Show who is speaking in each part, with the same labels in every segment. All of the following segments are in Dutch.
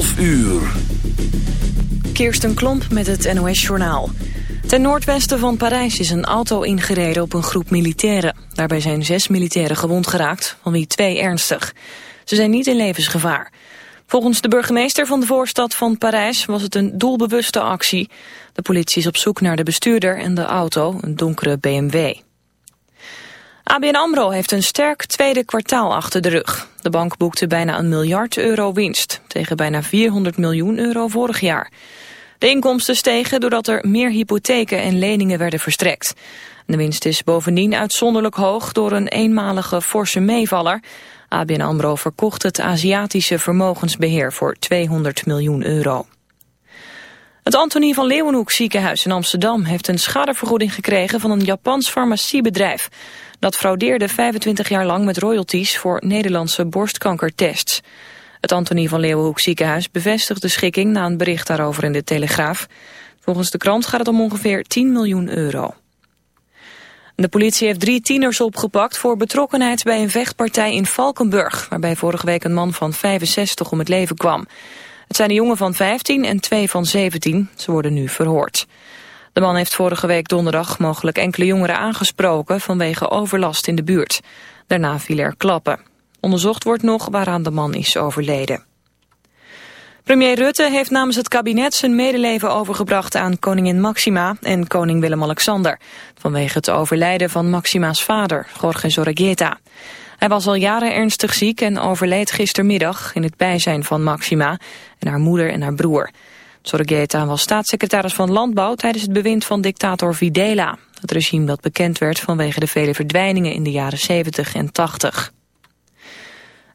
Speaker 1: 11 uur.
Speaker 2: Kirsten Klomp met het NOS-journaal. Ten noordwesten van Parijs is een auto ingereden op een groep militairen. Daarbij zijn zes militairen gewond geraakt, van wie twee ernstig. Ze zijn niet in levensgevaar. Volgens de burgemeester van de voorstad van Parijs was het een doelbewuste actie. De politie is op zoek naar de bestuurder en de auto, een donkere BMW. ABN AMRO heeft een sterk tweede kwartaal achter de rug. De bank boekte bijna een miljard euro winst, tegen bijna 400 miljoen euro vorig jaar. De inkomsten stegen doordat er meer hypotheken en leningen werden verstrekt. De winst is bovendien uitzonderlijk hoog door een eenmalige forse meevaller. ABN AMRO verkocht het Aziatische vermogensbeheer voor 200 miljoen euro. Het Antonie van Leeuwenhoek ziekenhuis in Amsterdam heeft een schadevergoeding gekregen van een Japans farmaciebedrijf. Dat fraudeerde 25 jaar lang met royalties voor Nederlandse borstkankertests. Het Antonie van Leeuwenhoek ziekenhuis bevestigt de schikking na een bericht daarover in de Telegraaf. Volgens de krant gaat het om ongeveer 10 miljoen euro. De politie heeft drie tieners opgepakt voor betrokkenheid bij een vechtpartij in Valkenburg, waarbij vorige week een man van 65 om het leven kwam. Het zijn een jongen van 15 en twee van 17. Ze worden nu verhoord. De man heeft vorige week donderdag mogelijk enkele jongeren aangesproken vanwege overlast in de buurt. Daarna viel er klappen. Onderzocht wordt nog waaraan de man is overleden. Premier Rutte heeft namens het kabinet zijn medeleven overgebracht aan koningin Maxima en koning Willem-Alexander. Vanwege het overlijden van Maxima's vader, Jorge Zorreguieta. Hij was al jaren ernstig ziek en overleed gistermiddag in het bijzijn van Maxima en haar moeder en haar broer. Zorreguieta was staatssecretaris van Landbouw tijdens het bewind van dictator Videla. Het regime dat bekend werd vanwege de vele verdwijningen in de jaren 70 en 80.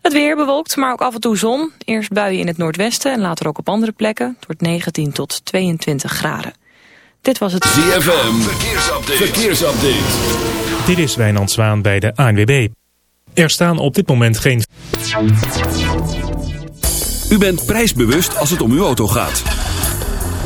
Speaker 2: Het weer bewolkt, maar ook af en toe zon. Eerst buien in het noordwesten en later ook op andere plekken. Het wordt 19 tot 22 graden. Dit was het
Speaker 1: ZFM, verkeersupdate. verkeersupdate.
Speaker 3: Dit is Wijnand Zwaan bij de ANWB. Er staan op dit moment geen...
Speaker 1: U bent prijsbewust als het om uw auto gaat.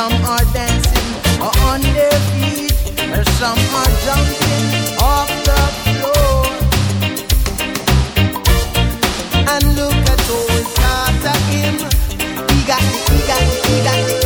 Speaker 4: Some are dancing on their feet, and some are jumping off the floor. And look at old Tata He got it, he got it, he got
Speaker 5: it.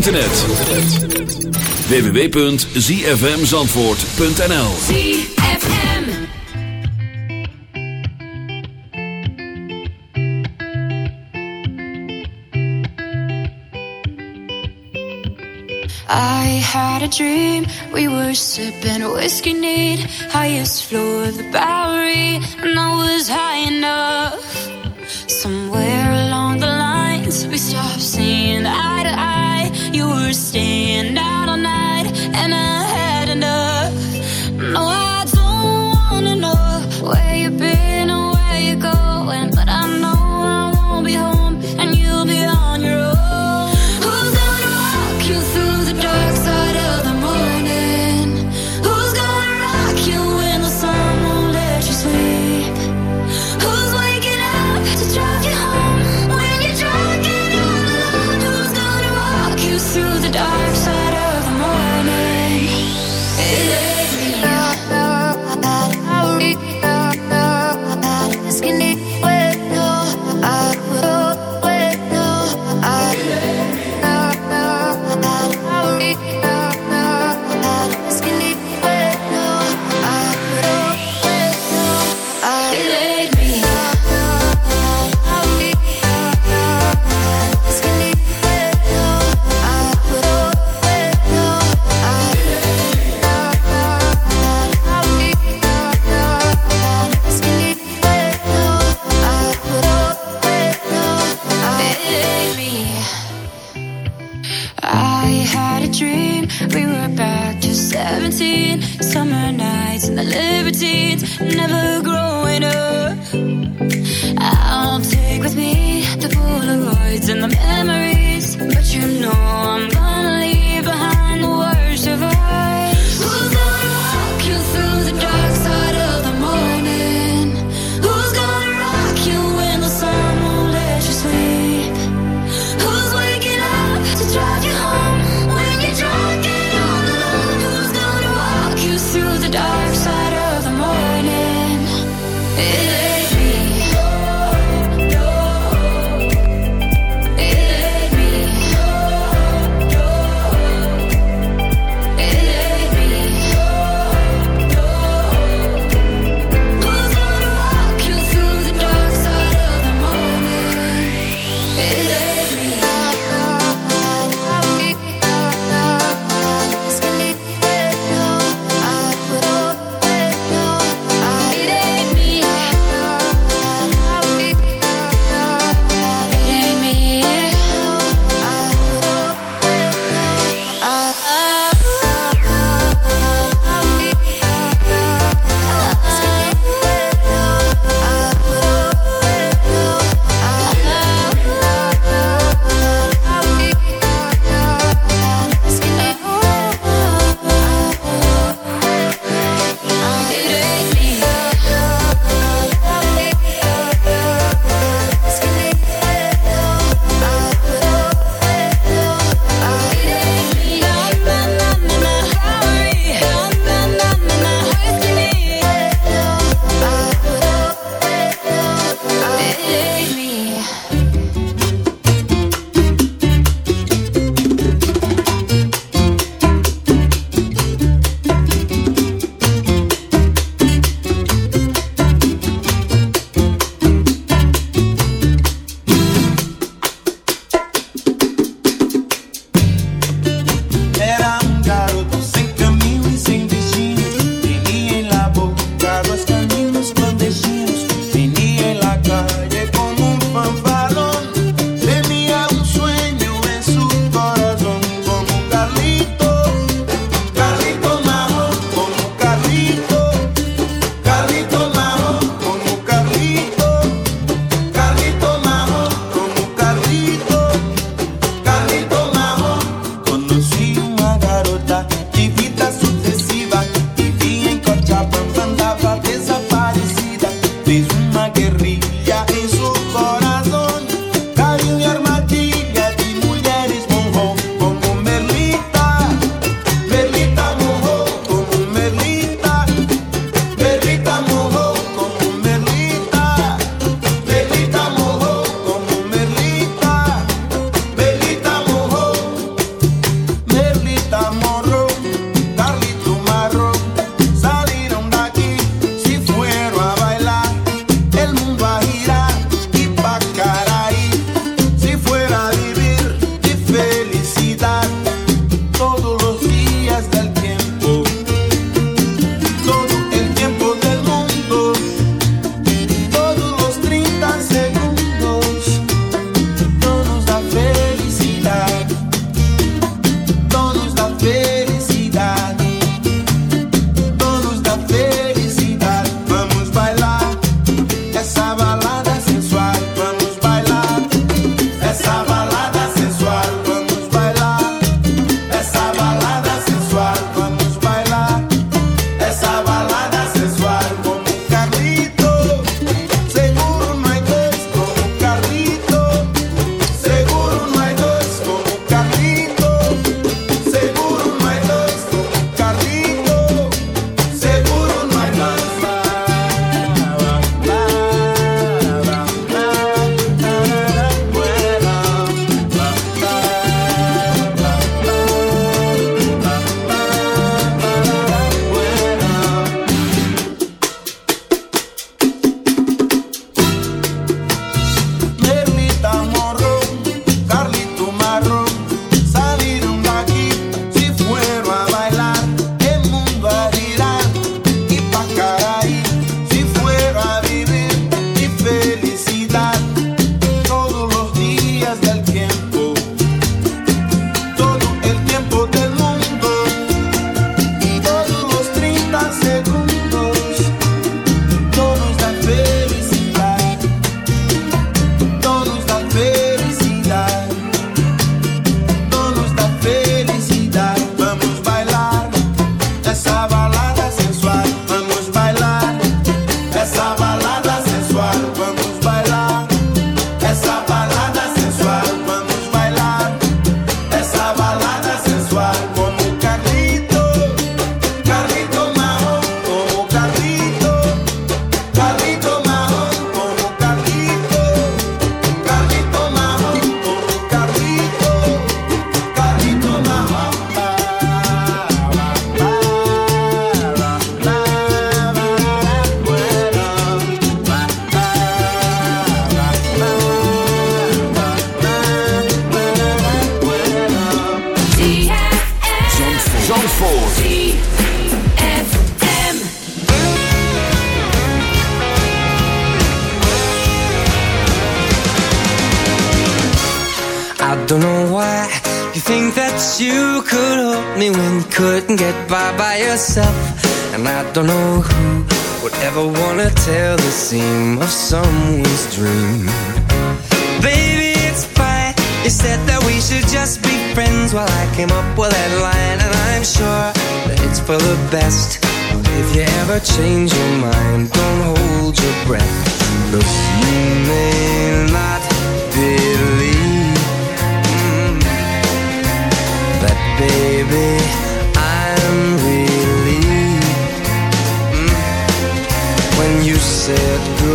Speaker 5: internet. www.zfmzandvoort.nl
Speaker 6: ZFM
Speaker 7: I had a dream. We were sipping whiskey neat. Highest floor of the Bowery. And I was high enough.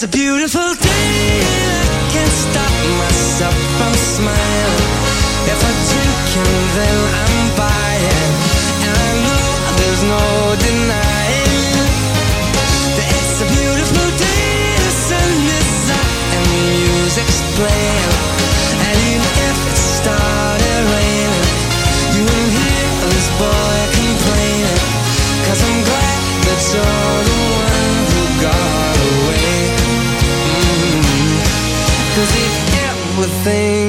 Speaker 8: It's a beautiful day, and I can't stop myself from smiling. If I drink and then I'm buying, and I know there's no denying that it's a beautiful day. The sun is up and the music's playing,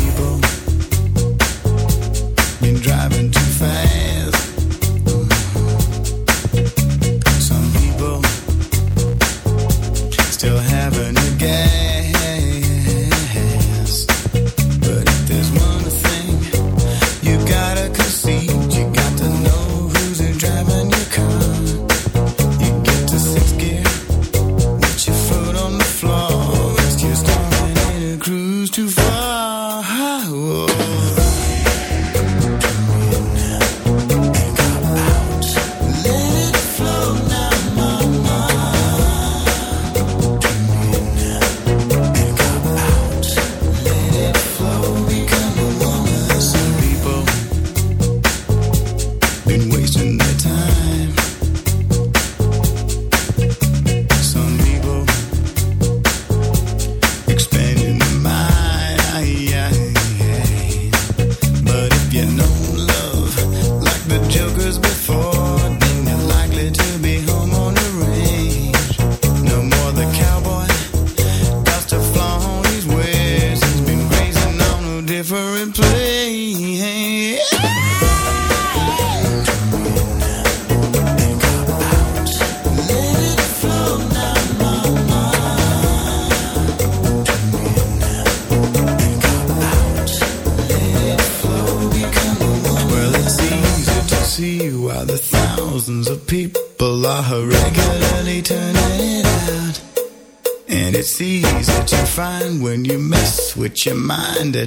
Speaker 9: people. Been driving too fast.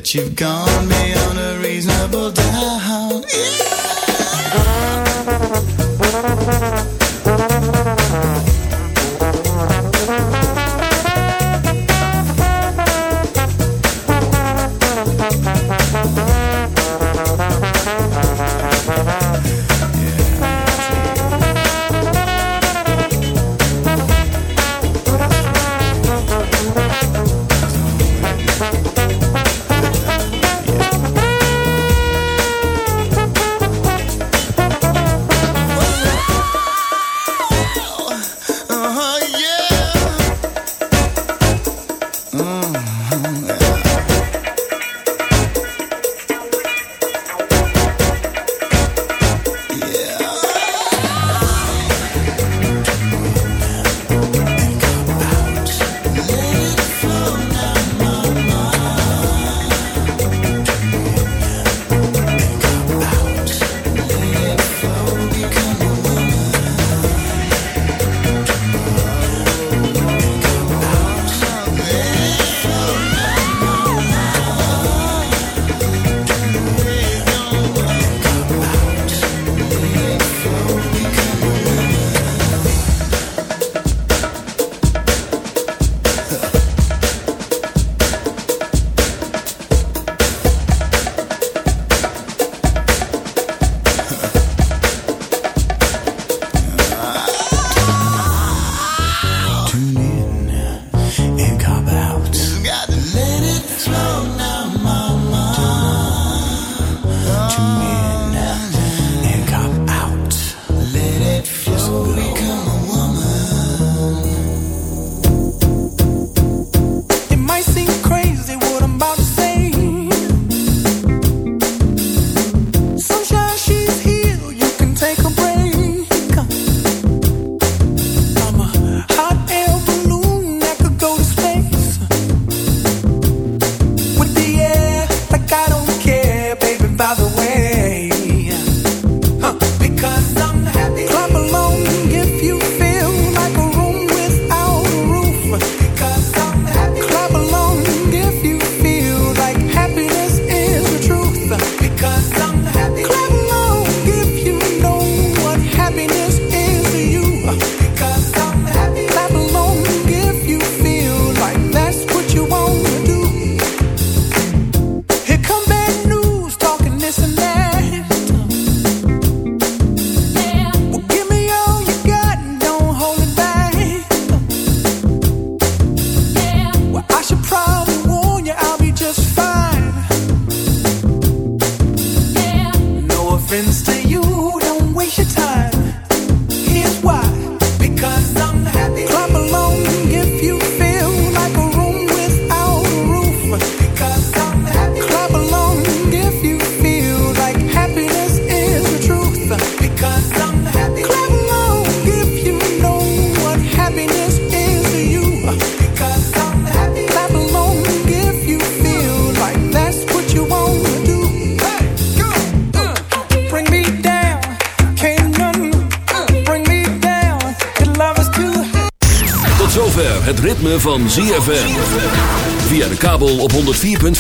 Speaker 9: that you've gone.